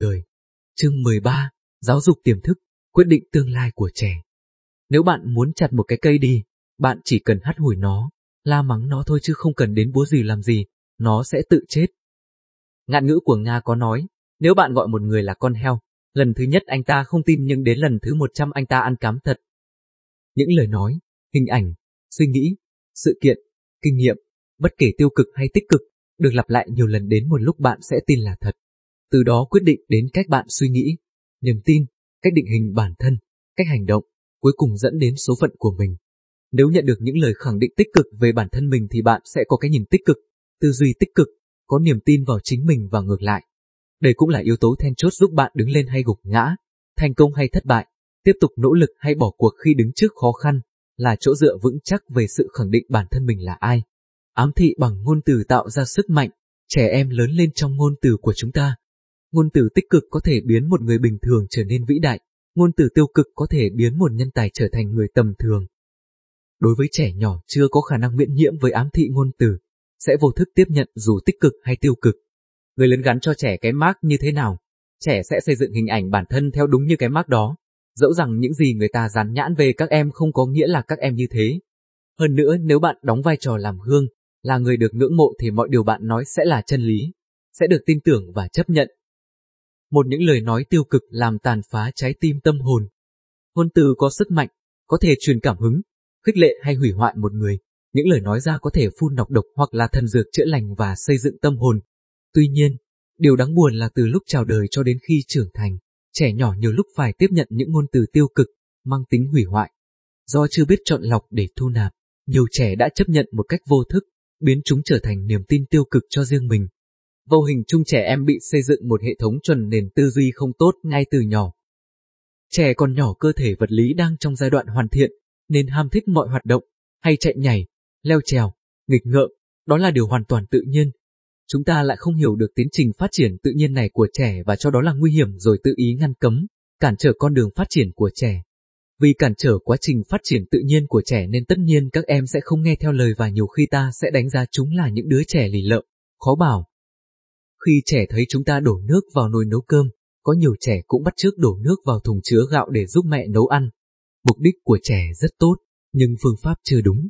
đời. Chương 13, Giáo dục tiềm thức, quyết định tương lai của trẻ. Nếu bạn muốn chặt một cái cây đi, bạn chỉ cần hắt hủi nó, la mắng nó thôi chứ không cần đến búa gì làm gì, nó sẽ tự chết. Ngạn ngữ của Nga có nói, nếu bạn gọi một người là con heo, lần thứ nhất anh ta không tin nhưng đến lần thứ 100 anh ta ăn cám thật. Những lời nói, hình ảnh, suy nghĩ, sự kiện, kinh nghiệm, bất kể tiêu cực hay tích cực, được lặp lại nhiều lần đến một lúc bạn sẽ tin là thật. Từ đó quyết định đến cách bạn suy nghĩ, niềm tin, cách định hình bản thân, cách hành động, cuối cùng dẫn đến số phận của mình. Nếu nhận được những lời khẳng định tích cực về bản thân mình thì bạn sẽ có cái nhìn tích cực, tư duy tích cực, có niềm tin vào chính mình và ngược lại. Đây cũng là yếu tố then chốt giúp bạn đứng lên hay gục ngã, thành công hay thất bại, tiếp tục nỗ lực hay bỏ cuộc khi đứng trước khó khăn, là chỗ dựa vững chắc về sự khẳng định bản thân mình là ai. Ám thị bằng ngôn từ tạo ra sức mạnh, trẻ em lớn lên trong ngôn từ của chúng ta. Ngôn từ tích cực có thể biến một người bình thường trở nên vĩ đại, ngôn từ tiêu cực có thể biến một nhân tài trở thành người tầm thường. Đối với trẻ nhỏ chưa có khả năng miễn nhiễm với ám thị ngôn từ, sẽ vô thức tiếp nhận dù tích cực hay tiêu cực. Người lớn gắn cho trẻ cái mác như thế nào, trẻ sẽ xây dựng hình ảnh bản thân theo đúng như cái mác đó. Dẫu rằng những gì người ta dán nhãn về các em không có nghĩa là các em như thế. Hơn nữa nếu bạn đóng vai trò làm gương, là người được ngưỡng mộ thì mọi điều bạn nói sẽ là chân lý, sẽ được tin tưởng và chấp nhận. Một những lời nói tiêu cực làm tàn phá trái tim tâm hồn. Ngôn từ có sức mạnh, có thể truyền cảm hứng, khích lệ hay hủy hoại một người. Những lời nói ra có thể phun nọc độc hoặc là thần dược chữa lành và xây dựng tâm hồn. Tuy nhiên, điều đáng buồn là từ lúc chào đời cho đến khi trưởng thành, trẻ nhỏ nhiều lúc phải tiếp nhận những ngôn từ tiêu cực, mang tính hủy hoại. Do chưa biết chọn lọc để thu nạp, nhiều trẻ đã chấp nhận một cách vô thức, biến chúng trở thành niềm tin tiêu cực cho riêng mình. Vô hình chung trẻ em bị xây dựng một hệ thống chuẩn nền tư duy không tốt ngay từ nhỏ. Trẻ còn nhỏ cơ thể vật lý đang trong giai đoạn hoàn thiện, nên ham thích mọi hoạt động, hay chạy nhảy, leo trèo, nghịch ngợm, đó là điều hoàn toàn tự nhiên. Chúng ta lại không hiểu được tiến trình phát triển tự nhiên này của trẻ và cho đó là nguy hiểm rồi tự ý ngăn cấm, cản trở con đường phát triển của trẻ. Vì cản trở quá trình phát triển tự nhiên của trẻ nên tất nhiên các em sẽ không nghe theo lời và nhiều khi ta sẽ đánh giá chúng là những đứa trẻ lì lợm, khó bảo. Khi trẻ thấy chúng ta đổ nước vào nồi nấu cơm, có nhiều trẻ cũng bắt chước đổ nước vào thùng chứa gạo để giúp mẹ nấu ăn. Mục đích của trẻ rất tốt, nhưng phương pháp chưa đúng.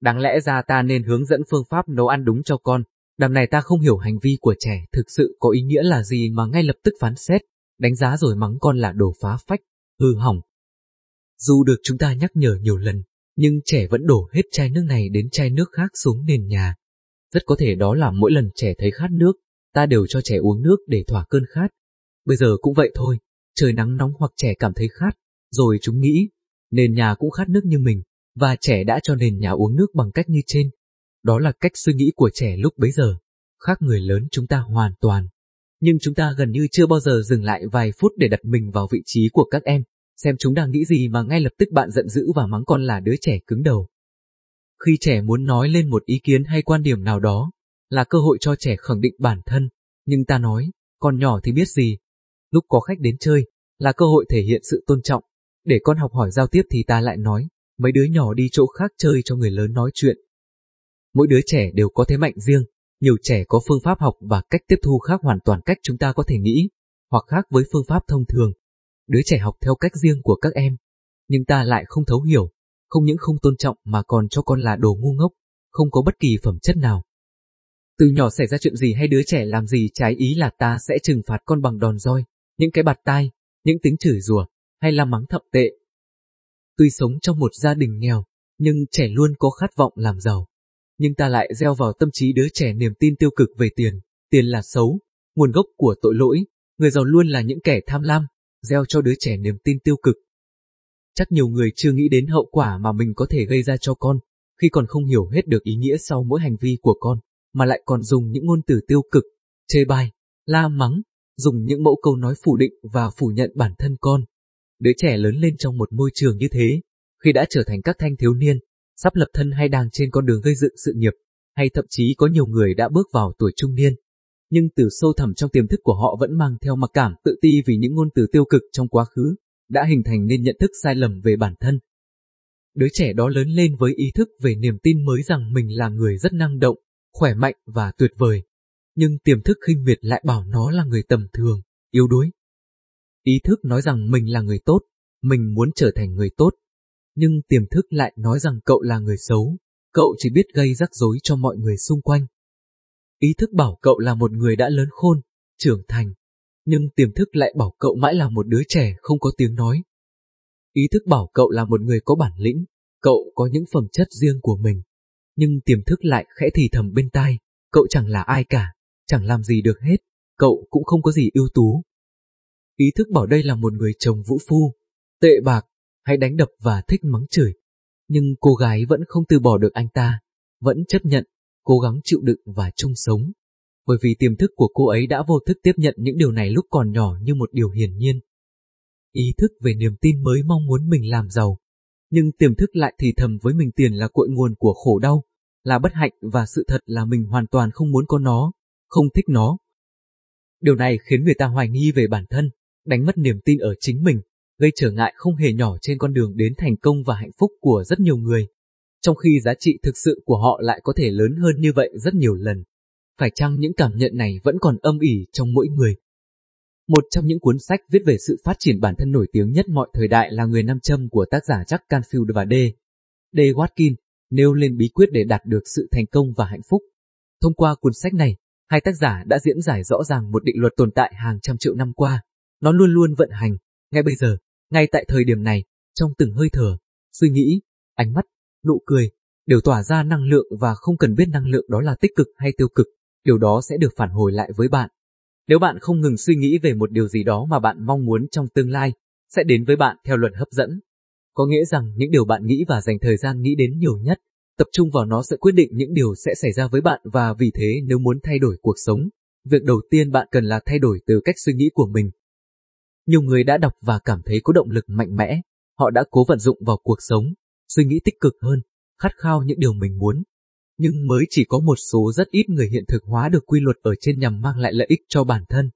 Đáng lẽ ra ta nên hướng dẫn phương pháp nấu ăn đúng cho con, đằng này ta không hiểu hành vi của trẻ thực sự có ý nghĩa là gì mà ngay lập tức phán xét, đánh giá rồi mắng con là đồ phá phách, hư hỏng, dù được chúng ta nhắc nhở nhiều lần, nhưng trẻ vẫn đổ hết chai nước này đến chai nước khác xuống nền nhà. Rất có thể đó là mỗi lần trẻ thấy khát nước, ta đều cho trẻ uống nước để thỏa cơn khát. Bây giờ cũng vậy thôi, trời nắng nóng hoặc trẻ cảm thấy khát, rồi chúng nghĩ, nền nhà cũng khát nước như mình, và trẻ đã cho nền nhà uống nước bằng cách như trên. Đó là cách suy nghĩ của trẻ lúc bấy giờ, khác người lớn chúng ta hoàn toàn. Nhưng chúng ta gần như chưa bao giờ dừng lại vài phút để đặt mình vào vị trí của các em xem chúng đang nghĩ gì mà ngay lập tức bạn giận dữ và mắng con là đứa trẻ cứng đầu. Khi trẻ muốn nói lên một ý kiến hay quan điểm nào đó, là cơ hội cho trẻ khẳng định bản thân, nhưng ta nói, con nhỏ thì biết gì. Lúc có khách đến chơi, là cơ hội thể hiện sự tôn trọng, để con học hỏi giao tiếp thì ta lại nói, mấy đứa nhỏ đi chỗ khác chơi cho người lớn nói chuyện. Mỗi đứa trẻ đều có thế mạnh riêng, nhiều trẻ có phương pháp học và cách tiếp thu khác hoàn toàn cách chúng ta có thể nghĩ, hoặc khác với phương pháp thông thường đứa trẻ học theo cách riêng của các em, nhưng ta lại không thấu hiểu, không những không tôn trọng mà còn cho con là đồ ngu ngốc, không có bất kỳ phẩm chất nào. Từ nhỏ xảy ra chuyện gì hay đứa trẻ làm gì trái ý là ta sẽ trừng phạt con bằng đòn roi, những cái bạt tai, những tiếng chửi rủa, hay là mắng thậm tệ. Tuy sống trong một gia đình nghèo, nhưng trẻ luôn có khát vọng làm giàu. Nhưng ta lại gieo vào tâm trí đứa trẻ niềm tin tiêu cực về tiền, tiền là xấu, nguồn gốc của tội lỗi, người giàu luôn là những kẻ tham lam, gieo cho đứa trẻ niềm tin tiêu cực. Chắc nhiều người chưa nghĩ đến hậu quả mà mình có thể gây ra cho con, khi còn không hiểu hết được ý nghĩa sau mỗi hành vi của con, mà lại còn dùng những ngôn từ tiêu cực, chê bai, la mắng, dùng những mẫu câu nói phủ định và phủ nhận bản thân con. Đứa trẻ lớn lên trong một môi trường như thế, khi đã trở thành các thanh thiếu niên, sắp lập thân hay đang trên con đường gây dựng sự nghiệp, hay thậm chí có nhiều người đã bước vào tuổi trung niên, nhưng từ sâu thẳm trong tiềm thức của họ vẫn mang theo mặc cảm tự ti vì những ngôn từ tiêu cực trong quá khứ, đã hình thành nên nhận thức sai lầm về bản thân. Đứa trẻ đó lớn lên với ý thức về niềm tin mới rằng mình là người rất năng động, khỏe mạnh và tuyệt vời. Nhưng tiềm thức khinh miệt lại bảo nó là người tầm thường, yếu đuối. Ý thức nói rằng mình là người tốt, mình muốn trở thành người tốt, nhưng tiềm thức lại nói rằng cậu là người xấu, cậu chỉ biết gây rắc rối cho mọi người xung quanh. Ý thức bảo cậu là một người đã lớn khôn, trưởng thành, nhưng tiềm thức lại bảo cậu mãi là một đứa trẻ không có tiếng nói. Ý thức bảo cậu là một người có bản lĩnh, cậu có những phẩm chất riêng của mình, nhưng tiềm thức lại khẽ thì thầm bên tai, cậu chẳng là ai cả, chẳng làm gì được hết, cậu cũng không có gì ưu tú. Ý thức bảo đây là một người chồng vũ phu, tệ bạc, hay đánh đập và thích mắng chửi. Nhưng cô gái vẫn không từ bỏ được anh ta, vẫn chấp nhận, cố gắng chịu đựng và chung sống. Bởi vì tiềm thức của cô ấy đã vô thức tiếp nhận những điều này lúc còn nhỏ như một điều hiển nhiên. Ý thức về niềm tin mới mong muốn mình làm giàu, nhưng tiềm thức lại thì thầm với mình tiền là cội nguồn của khổ đau, là bất hạnh và sự thật là mình hoàn toàn không muốn có nó, không thích nó. Điều này khiến người ta hoài nghi về bản thân, đánh mất niềm tin ở chính mình, gây trở ngại không hề nhỏ trên con đường đến thành công và hạnh phúc của rất nhiều người. Trong khi giá trị thực sự của họ lại có thể lớn hơn như vậy rất nhiều lần. Phải chăng những cảm nhận này vẫn còn âm ỉ trong mỗi người? Một trong những cuốn sách viết về sự phát triển bản thân nổi tiếng nhất mọi thời đại là Người Nam Châm của tác giả Jack Canfield và D. D. Watkin, nêu lên bí quyết để đạt được sự thành công và hạnh phúc. Thông qua cuốn sách này, hai tác giả đã diễn giải rõ ràng một định luật tồn tại hàng trăm triệu năm qua. Nó luôn luôn vận hành, ngay bây giờ, ngay tại thời điểm này, trong từng hơi thở, suy nghĩ, ánh mắt, nụ cười, đều tỏa ra năng lượng và không cần biết năng lượng đó là tích cực hay tiêu cực, điều đó sẽ được phản hồi lại với bạn. Nếu bạn không ngừng suy nghĩ về một điều gì đó mà bạn mong muốn trong tương lai, sẽ đến với bạn theo luật hấp dẫn. Có nghĩa rằng những điều bạn nghĩ và dành thời gian nghĩ đến nhiều nhất, tập trung vào nó sẽ quyết định những điều sẽ xảy ra với bạn và vì thế nếu muốn thay đổi cuộc sống, việc đầu tiên bạn cần là thay đổi từ cách suy nghĩ của mình. Nhiều người đã đọc và cảm thấy có động lực mạnh mẽ, họ đã cố vận dụng vào cuộc sống, suy nghĩ tích cực hơn, khát khao những điều mình muốn. Nhưng mới chỉ có một số rất ít người hiện thực hóa được quy luật ở trên nhằm mang lại lợi ích cho bản thân.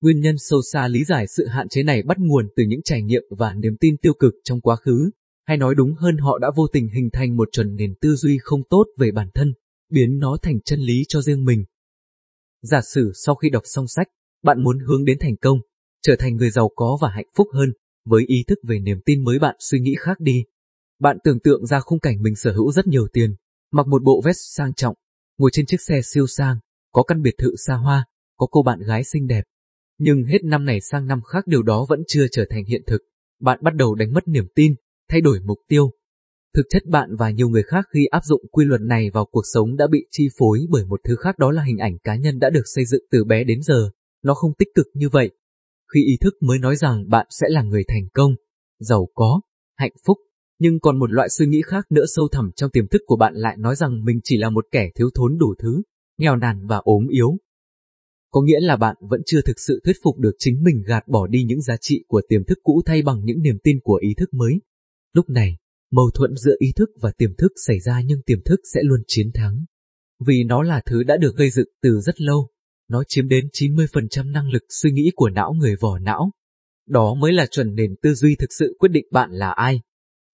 Nguyên nhân sâu xa lý giải sự hạn chế này bắt nguồn từ những trải nghiệm và niềm tin tiêu cực trong quá khứ, hay nói đúng hơn họ đã vô tình hình thành một chuẩn nền tư duy không tốt về bản thân, biến nó thành chân lý cho riêng mình. Giả sử sau khi đọc xong sách, bạn muốn hướng đến thành công, trở thành người giàu có và hạnh phúc hơn, với ý thức về niềm tin mới bạn suy nghĩ khác đi. Bạn tưởng tượng ra khung cảnh mình sở hữu rất nhiều tiền, mặc một bộ vest sang trọng, ngồi trên chiếc xe siêu sang, có căn biệt thự xa hoa, có cô bạn gái xinh đẹp. Nhưng hết năm này sang năm khác điều đó vẫn chưa trở thành hiện thực. Bạn bắt đầu đánh mất niềm tin, thay đổi mục tiêu. Thực chất bạn và nhiều người khác khi áp dụng quy luật này vào cuộc sống đã bị chi phối bởi một thứ khác đó là hình ảnh cá nhân đã được xây dựng từ bé đến giờ. Nó không tích cực như vậy. Khi ý thức mới nói rằng bạn sẽ là người thành công, giàu có, hạnh phúc, nhưng còn một loại suy nghĩ khác nữa sâu thẳm trong tiềm thức của bạn lại nói rằng mình chỉ là một kẻ thiếu thốn đủ thứ, nghèo nàn và ốm yếu. Có nghĩa là bạn vẫn chưa thực sự thuyết phục được chính mình gạt bỏ đi những giá trị của tiềm thức cũ thay bằng những niềm tin của ý thức mới. Lúc này, mâu thuẫn giữa ý thức và tiềm thức xảy ra nhưng tiềm thức sẽ luôn chiến thắng. Vì nó là thứ đã được gây dựng từ rất lâu, nó chiếm đến 90% năng lực suy nghĩ của não người vỏ não. Đó mới là chuẩn nền tư duy thực sự quyết định bạn là ai.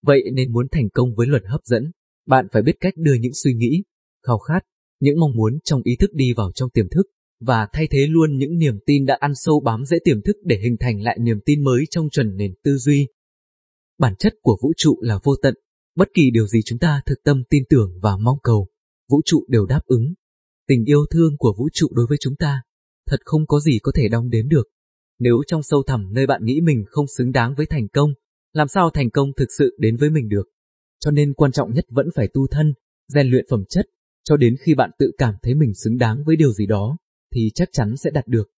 Vậy nên muốn thành công với luật hấp dẫn, bạn phải biết cách đưa những suy nghĩ, khao khát, những mong muốn trong ý thức đi vào trong tiềm thức, và thay thế luôn những niềm tin đã ăn sâu bám dễ tiềm thức để hình thành lại niềm tin mới trong chuẩn nền tư duy. Bản chất của vũ trụ là vô tận, bất kỳ điều gì chúng ta thực tâm tin tưởng và mong cầu, vũ trụ đều đáp ứng. Tình yêu thương của vũ trụ đối với chúng ta, thật không có gì có thể đong đếm được. Nếu trong sâu thẳm nơi bạn nghĩ mình không xứng đáng với thành công, làm sao thành công thực sự đến với mình được? Cho nên quan trọng nhất vẫn phải tu thân, rèn luyện phẩm chất, cho đến khi bạn tự cảm thấy mình xứng đáng với điều gì đó, thì chắc chắn sẽ đạt được.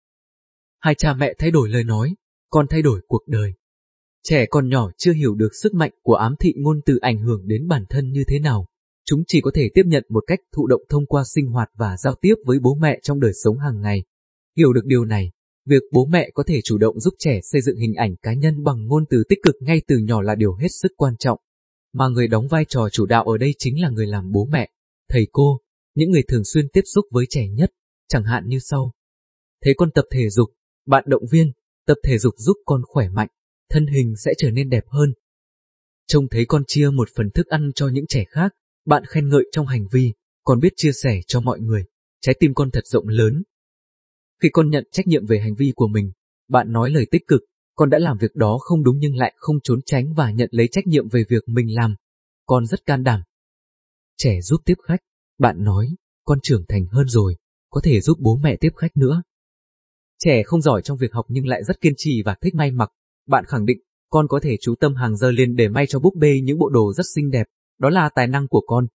Hai cha mẹ thay đổi lời nói, con thay đổi cuộc đời. Trẻ con nhỏ chưa hiểu được sức mạnh của ám thị ngôn từ ảnh hưởng đến bản thân như thế nào. Chúng chỉ có thể tiếp nhận một cách thụ động thông qua sinh hoạt và giao tiếp với bố mẹ trong đời sống hàng ngày. Hiểu được điều này, việc bố mẹ có thể chủ động giúp trẻ xây dựng hình ảnh cá nhân bằng ngôn từ tích cực ngay từ nhỏ là điều hết sức quan trọng. Mà người đóng vai trò chủ đạo ở đây chính là người làm bố mẹ, thầy cô, những người thường xuyên tiếp xúc với trẻ nhất, chẳng hạn như sau. Thế con tập thể dục, bạn động viên, tập thể dục giúp con khỏe mạnh, thân hình sẽ trở nên đẹp hơn. Trông thấy con chia một phần thức ăn cho những trẻ khác, bạn khen ngợi trong hành vi, còn biết chia sẻ cho mọi người, trái tim con thật rộng lớn. Khi con nhận trách nhiệm về hành vi của mình, bạn nói lời tích cực, con đã làm việc đó không đúng nhưng lại không trốn tránh và nhận lấy trách nhiệm về việc mình làm. Con rất can đảm. Trẻ giúp tiếp khách, bạn nói, con trưởng thành hơn rồi, có thể giúp bố mẹ tiếp khách nữa. Trẻ không giỏi trong việc học nhưng lại rất kiên trì và thích may mặc. Bạn khẳng định, con có thể chú tâm hàng giờ liền để may cho búp bê những bộ đồ rất xinh đẹp, đó là tài năng của con.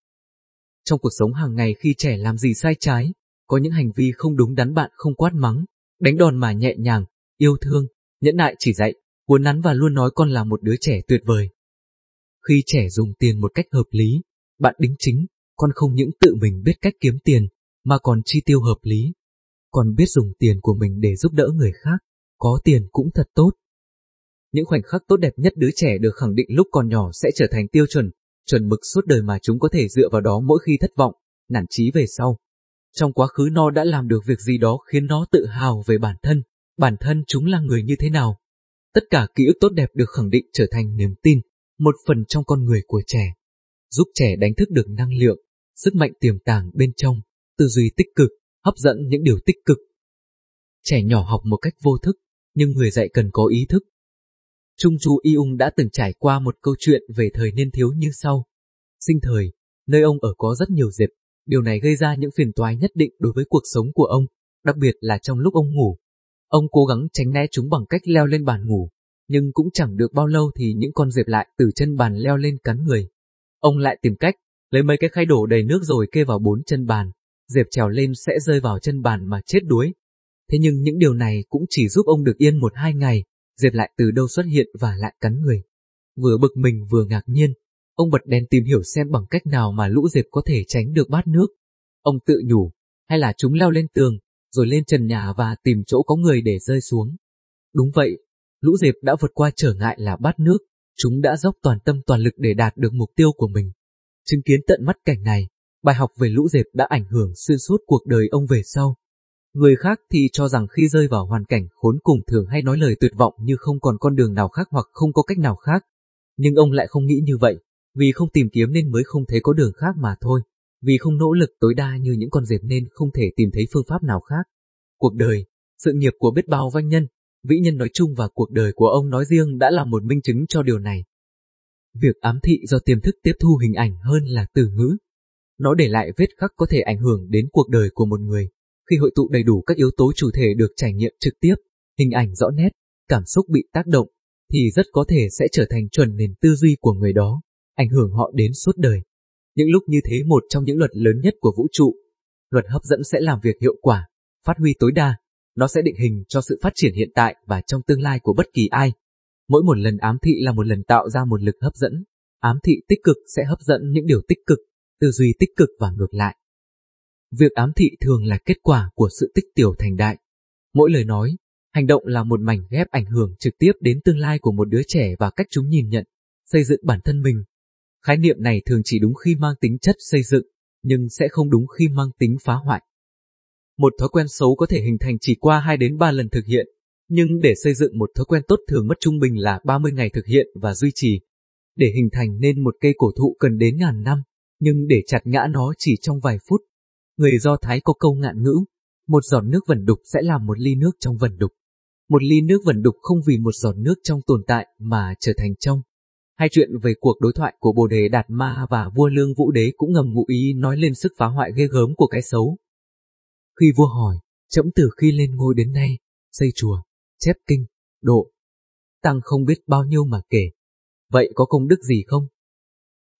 Trong cuộc sống hàng ngày khi trẻ làm gì sai trái, có những hành vi không đúng đắn bạn không quát mắng, đánh đòn mà nhẹ nhàng, yêu thương, nhẫn nại chỉ dạy, uốn nắn và luôn nói con là một đứa trẻ tuyệt vời. Khi trẻ dùng tiền một cách hợp lý, bạn đính chính, con không những tự mình biết cách kiếm tiền, mà còn chi tiêu hợp lý. Con biết dùng tiền của mình để giúp đỡ người khác, có tiền cũng thật tốt. Những khoảnh khắc tốt đẹp nhất đứa trẻ được khẳng định lúc còn nhỏ sẽ trở thành tiêu chuẩn, chuẩn mực suốt đời mà chúng có thể dựa vào đó mỗi khi thất vọng, nản chí về sau. Trong quá khứ nó đã làm được việc gì đó khiến nó tự hào về bản thân, bản thân chúng là người như thế nào. Tất cả ký ức tốt đẹp được khẳng định trở thành niềm tin, một phần trong con người của trẻ, giúp trẻ đánh thức được năng lượng, sức mạnh tiềm tàng bên trong, tư duy tích cực, hấp dẫn những điều tích cực. Trẻ nhỏ học một cách vô thức, nhưng người dạy cần có ý thức. Trung chú Y Ung đã từng trải qua một câu chuyện về thời niên thiếu như sau. Sinh thời, nơi ông ở có rất nhiều dẹp, điều này gây ra những phiền toái nhất định đối với cuộc sống của ông, đặc biệt là trong lúc ông ngủ. Ông cố gắng tránh né chúng bằng cách leo lên bàn ngủ, nhưng cũng chẳng được bao lâu thì những con dẹp lại từ chân bàn leo lên cắn người. Ông lại tìm cách, lấy mấy cái khay đổ đầy nước rồi kê vào bốn chân bàn, dẹp trèo lên sẽ rơi vào chân bàn mà chết đuối. Thế nhưng những điều này cũng chỉ giúp ông được yên một hai ngày, dẹp lại từ đâu xuất hiện và lại cắn người. Vừa bực mình vừa ngạc nhiên, ông bật đèn tìm hiểu xem bằng cách nào mà lũ dẹp có thể tránh được bát nước. Ông tự nhủ, hay là chúng leo lên tường, rồi lên trần nhà và tìm chỗ có người để rơi xuống. Đúng vậy, lũ dẹp đã vượt qua trở ngại là bát nước, chúng đã dốc toàn tâm toàn lực để đạt được mục tiêu của mình. Chứng kiến tận mắt cảnh này, bài học về lũ dẹp đã ảnh hưởng xuyên suốt cuộc đời ông về sau. Người khác thì cho rằng khi rơi vào hoàn cảnh khốn cùng thường hay nói lời tuyệt vọng như không còn con đường nào khác hoặc không có cách nào khác. Nhưng ông lại không nghĩ như vậy, vì không tìm kiếm nên mới không thấy có đường khác mà thôi. Vì không nỗ lực tối đa như những con dẹp nên không thể tìm thấy phương pháp nào khác. Cuộc đời, sự nghiệp của biết bao văn nhân, vĩ nhân nói chung và cuộc đời của ông nói riêng đã là một minh chứng cho điều này. Việc ám thị do tiềm thức tiếp thu hình ảnh hơn là từ ngữ. Nó để lại vết khắc có thể ảnh hưởng đến cuộc đời của một người. Khi hội tụ đầy đủ các yếu tố chủ thể được trải nghiệm trực tiếp, hình ảnh rõ nét, cảm xúc bị tác động, thì rất có thể sẽ trở thành chuẩn nền tư duy của người đó, ảnh hưởng họ đến suốt đời. Những lúc như thế một trong những luật lớn nhất của vũ trụ, luật hấp dẫn sẽ làm việc hiệu quả, phát huy tối đa, nó sẽ định hình cho sự phát triển hiện tại và trong tương lai của bất kỳ ai. Mỗi một lần ám thị là một lần tạo ra một lực hấp dẫn. Ám thị tích cực sẽ hấp dẫn những điều tích cực, tư duy tích cực và ngược lại. Việc ám thị thường là kết quả của sự tích tiểu thành đại. Mỗi lời nói, hành động là một mảnh ghép ảnh hưởng trực tiếp đến tương lai của một đứa trẻ và cách chúng nhìn nhận, xây dựng bản thân mình. Khái niệm này thường chỉ đúng khi mang tính chất xây dựng, nhưng sẽ không đúng khi mang tính phá hoại. Một thói quen xấu có thể hình thành chỉ qua 2 đến 3 lần thực hiện, nhưng để xây dựng một thói quen tốt thường mất trung bình là 30 ngày thực hiện và duy trì. Để hình thành nên một cây cổ thụ cần đến ngàn năm, nhưng để chặt ngã nó chỉ trong vài phút. Người Do Thái có câu ngạn ngữ, một giọt nước vẩn đục sẽ làm một ly nước trong vẩn đục. Một ly nước vẩn đục không vì một giọt nước trong tồn tại mà trở thành trong. Hai chuyện về cuộc đối thoại của Bồ Đề Đạt Ma và vua Lương Vũ Đế cũng ngầm ngụ ý nói lên sức phá hoại ghê gớm của cái xấu. Khi vua hỏi, chấm từ khi lên ngôi đến nay, xây chùa, chép kinh, độ, tăng không biết bao nhiêu mà kể. Vậy có công đức gì không?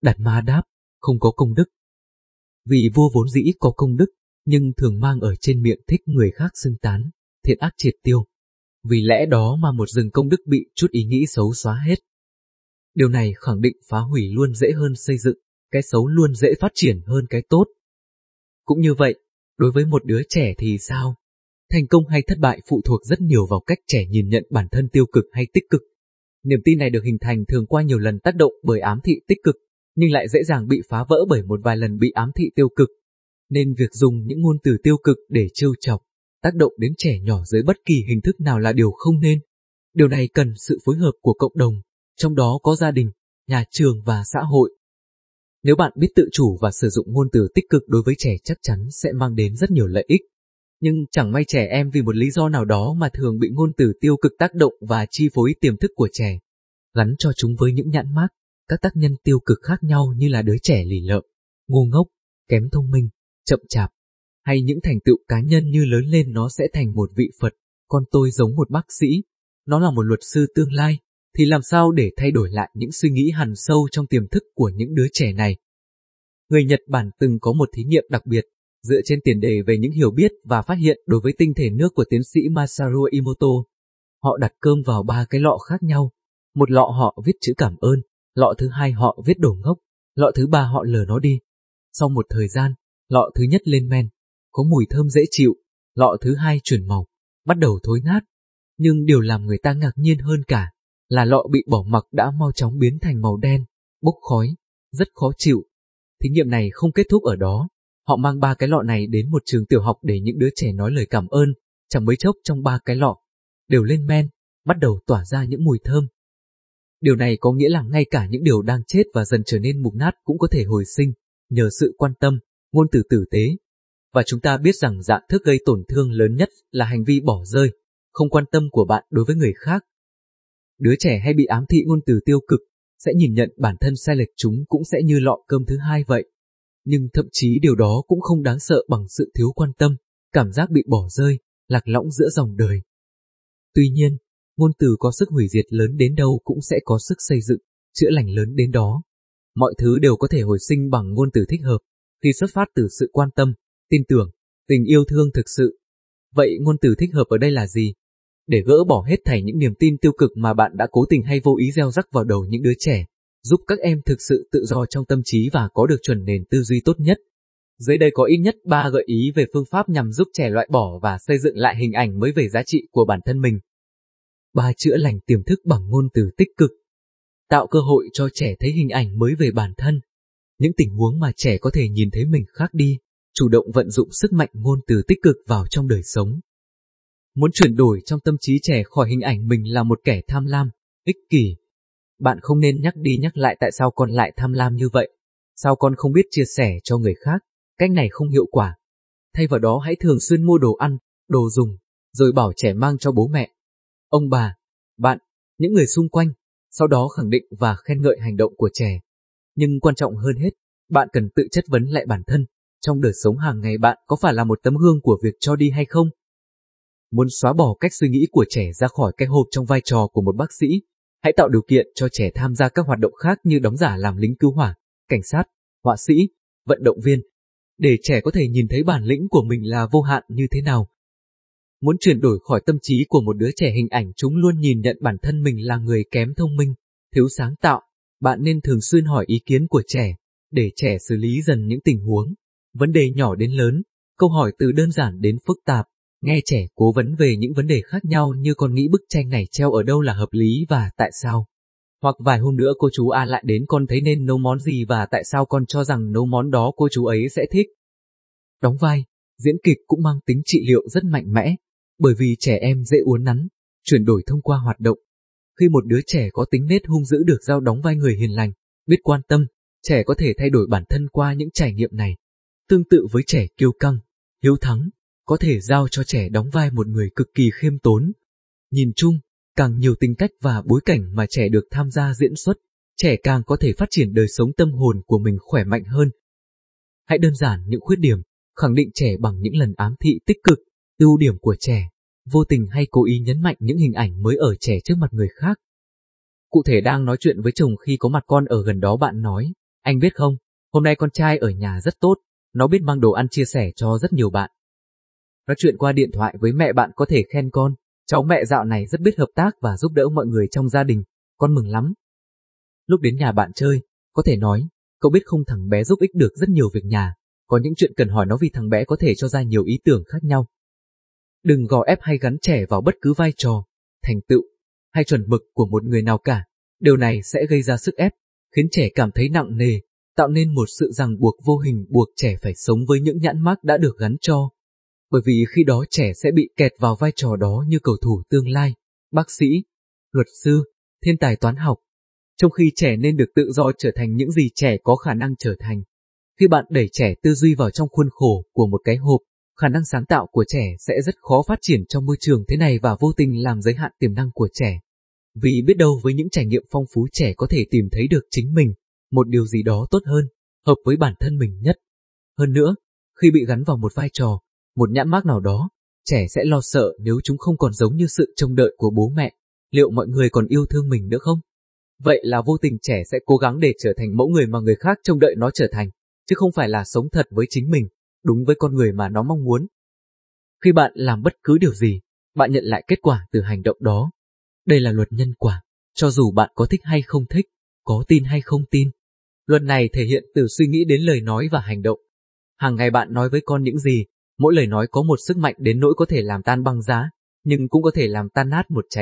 Đạt ma đáp, không có công đức. Vì vua vốn dĩ có công đức, nhưng thường mang ở trên miệng thích người khác xưng tán, thiện ác triệt tiêu. Vì lẽ đó mà một rừng công đức bị chút ý nghĩ xấu xóa hết. Điều này khẳng định phá hủy luôn dễ hơn xây dựng, cái xấu luôn dễ phát triển hơn cái tốt. Cũng như vậy, đối với một đứa trẻ thì sao? Thành công hay thất bại phụ thuộc rất nhiều vào cách trẻ nhìn nhận bản thân tiêu cực hay tích cực. Niềm tin này được hình thành thường qua nhiều lần tác động bởi ám thị tích cực, nhưng lại dễ dàng bị phá vỡ bởi một vài lần bị ám thị tiêu cực. Nên việc dùng những ngôn từ tiêu cực để trêu chọc, tác động đến trẻ nhỏ dưới bất kỳ hình thức nào là điều không nên. Điều này cần sự phối hợp của cộng đồng, trong đó có gia đình, nhà trường và xã hội. Nếu bạn biết tự chủ và sử dụng ngôn từ tích cực đối với trẻ chắc chắn sẽ mang đến rất nhiều lợi ích. Nhưng chẳng may trẻ em vì một lý do nào đó mà thường bị ngôn từ tiêu cực tác động và chi phối tiềm thức của trẻ, gắn cho chúng với những nhãn mác, các tác nhân tiêu cực khác nhau như là đứa trẻ lì lợm, ngu ngốc, kém thông minh, chậm chạp, hay những thành tựu cá nhân như lớn lên nó sẽ thành một vị Phật, con tôi giống một bác sĩ, nó là một luật sư tương lai, thì làm sao để thay đổi lại những suy nghĩ hằn sâu trong tiềm thức của những đứa trẻ này. Người Nhật Bản từng có một thí nghiệm đặc biệt, dựa trên tiền đề về những hiểu biết và phát hiện đối với tinh thể nước của tiến sĩ Masaru Emoto. Họ đặt cơm vào ba cái lọ khác nhau. Một lọ họ viết chữ cảm ơn, lọ thứ hai họ viết đồ ngốc, lọ thứ ba họ lờ nó đi. Sau một thời gian, lọ thứ nhất lên men, có mùi thơm dễ chịu, lọ thứ hai chuyển màu, bắt đầu thối nát. Nhưng điều làm người ta ngạc nhiên hơn cả là lọ bị bỏ mặc đã mau chóng biến thành màu đen, bốc khói, rất khó chịu. Thí nghiệm này không kết thúc ở đó, họ mang ba cái lọ này đến một trường tiểu học để những đứa trẻ nói lời cảm ơn, chẳng mấy chốc trong ba cái lọ, đều lên men, bắt đầu tỏa ra những mùi thơm. Điều này có nghĩa là ngay cả những điều đang chết và dần trở nên mục nát cũng có thể hồi sinh, nhờ sự quan tâm, ngôn từ tử tế. Và chúng ta biết rằng dạng thức gây tổn thương lớn nhất là hành vi bỏ rơi, không quan tâm của bạn đối với người khác, Đứa trẻ hay bị ám thị ngôn từ tiêu cực, sẽ nhìn nhận bản thân sai lệch chúng cũng sẽ như lọ cơm thứ hai vậy. Nhưng thậm chí điều đó cũng không đáng sợ bằng sự thiếu quan tâm, cảm giác bị bỏ rơi, lạc lõng giữa dòng đời. Tuy nhiên, ngôn từ có sức hủy diệt lớn đến đâu cũng sẽ có sức xây dựng, chữa lành lớn đến đó. Mọi thứ đều có thể hồi sinh bằng ngôn từ thích hợp, khi xuất phát từ sự quan tâm, tin tưởng, tình yêu thương thực sự. Vậy ngôn từ thích hợp ở đây là gì? Để gỡ bỏ hết thảy những niềm tin tiêu cực mà bạn đã cố tình hay vô ý gieo rắc vào đầu những đứa trẻ, giúp các em thực sự tự do trong tâm trí và có được chuẩn nền tư duy tốt nhất. Dưới đây có ít nhất 3 gợi ý về phương pháp nhằm giúp trẻ loại bỏ và xây dựng lại hình ảnh mới về giá trị của bản thân mình. Ba chữa lành tiềm thức bằng ngôn từ tích cực. Tạo cơ hội cho trẻ thấy hình ảnh mới về bản thân. Những tình huống mà trẻ có thể nhìn thấy mình khác đi, chủ động vận dụng sức mạnh ngôn từ tích cực vào trong đời sống muốn chuyển đổi trong tâm trí trẻ khỏi hình ảnh mình là một kẻ tham lam, ích kỷ. Bạn không nên nhắc đi nhắc lại tại sao con lại tham lam như vậy, sao con không biết chia sẻ cho người khác, cách này không hiệu quả. Thay vào đó hãy thường xuyên mua đồ ăn, đồ dùng, rồi bảo trẻ mang cho bố mẹ, ông bà, bạn, những người xung quanh, sau đó khẳng định và khen ngợi hành động của trẻ. Nhưng quan trọng hơn hết, bạn cần tự chất vấn lại bản thân, trong đời sống hàng ngày bạn có phải là một tấm gương của việc cho đi hay không? Muốn xóa bỏ cách suy nghĩ của trẻ ra khỏi cái hộp trong vai trò của một bác sĩ, hãy tạo điều kiện cho trẻ tham gia các hoạt động khác như đóng giả làm lính cứu hỏa, cảnh sát, họa sĩ, vận động viên, để trẻ có thể nhìn thấy bản lĩnh của mình là vô hạn như thế nào. Muốn chuyển đổi khỏi tâm trí của một đứa trẻ hình ảnh chúng luôn nhìn nhận bản thân mình là người kém thông minh, thiếu sáng tạo, bạn nên thường xuyên hỏi ý kiến của trẻ, để trẻ xử lý dần những tình huống, vấn đề nhỏ đến lớn, câu hỏi từ đơn giản đến phức tạp, Nghe trẻ cố vấn về những vấn đề khác nhau như con nghĩ bức tranh này treo ở đâu là hợp lý và tại sao. Hoặc vài hôm nữa cô chú A lại đến con thấy nên nấu món gì và tại sao con cho rằng nấu món đó cô chú ấy sẽ thích. Đóng vai, diễn kịch cũng mang tính trị liệu rất mạnh mẽ, bởi vì trẻ em dễ uốn nắn, chuyển đổi thông qua hoạt động. Khi một đứa trẻ có tính nết hung dữ được giao đóng vai người hiền lành, biết quan tâm, trẻ có thể thay đổi bản thân qua những trải nghiệm này. Tương tự với trẻ kiêu căng, hiếu thắng, có thể giao cho trẻ đóng vai một người cực kỳ khiêm tốn. Nhìn chung, càng nhiều tính cách và bối cảnh mà trẻ được tham gia diễn xuất, trẻ càng có thể phát triển đời sống tâm hồn của mình khỏe mạnh hơn. Hãy đơn giản những khuyết điểm, khẳng định trẻ bằng những lần ám thị tích cực, ưu điểm của trẻ, vô tình hay cố ý nhấn mạnh những hình ảnh mới ở trẻ trước mặt người khác. Cụ thể đang nói chuyện với chồng khi có mặt con ở gần đó bạn nói, anh biết không, hôm nay con trai ở nhà rất tốt, nó biết mang đồ ăn chia sẻ cho rất nhiều bạn. Nói chuyện qua điện thoại với mẹ bạn có thể khen con, cháu mẹ dạo này rất biết hợp tác và giúp đỡ mọi người trong gia đình, con mừng lắm. Lúc đến nhà bạn chơi, có thể nói, cậu biết không thằng bé giúp ích được rất nhiều việc nhà, có những chuyện cần hỏi nó vì thằng bé có thể cho ra nhiều ý tưởng khác nhau. Đừng gò ép hay gắn trẻ vào bất cứ vai trò, thành tựu hay chuẩn mực của một người nào cả. Điều này sẽ gây ra sức ép, khiến trẻ cảm thấy nặng nề, tạo nên một sự ràng buộc vô hình buộc trẻ phải sống với những nhãn mác đã được gắn cho bởi vì khi đó trẻ sẽ bị kẹt vào vai trò đó như cầu thủ tương lai, bác sĩ, luật sư, thiên tài toán học, trong khi trẻ nên được tự do trở thành những gì trẻ có khả năng trở thành. Khi bạn đẩy trẻ tư duy vào trong khuôn khổ của một cái hộp, khả năng sáng tạo của trẻ sẽ rất khó phát triển trong môi trường thế này và vô tình làm giới hạn tiềm năng của trẻ. Vì biết đâu với những trải nghiệm phong phú trẻ có thể tìm thấy được chính mình, một điều gì đó tốt hơn, hợp với bản thân mình nhất. Hơn nữa, khi bị gắn vào một vai trò, một nhãn mác nào đó, trẻ sẽ lo sợ nếu chúng không còn giống như sự trông đợi của bố mẹ, liệu mọi người còn yêu thương mình nữa không? Vậy là vô tình trẻ sẽ cố gắng để trở thành mẫu người mà người khác trông đợi nó trở thành, chứ không phải là sống thật với chính mình, đúng với con người mà nó mong muốn. Khi bạn làm bất cứ điều gì, bạn nhận lại kết quả từ hành động đó. Đây là luật nhân quả, cho dù bạn có thích hay không thích, có tin hay không tin. Luật này thể hiện từ suy nghĩ đến lời nói và hành động. Hàng ngày bạn nói với con những gì, mỗi lời nói có một sức mạnh đến nỗi có thể làm tan băng giá, nhưng cũng có thể làm tan nát một trái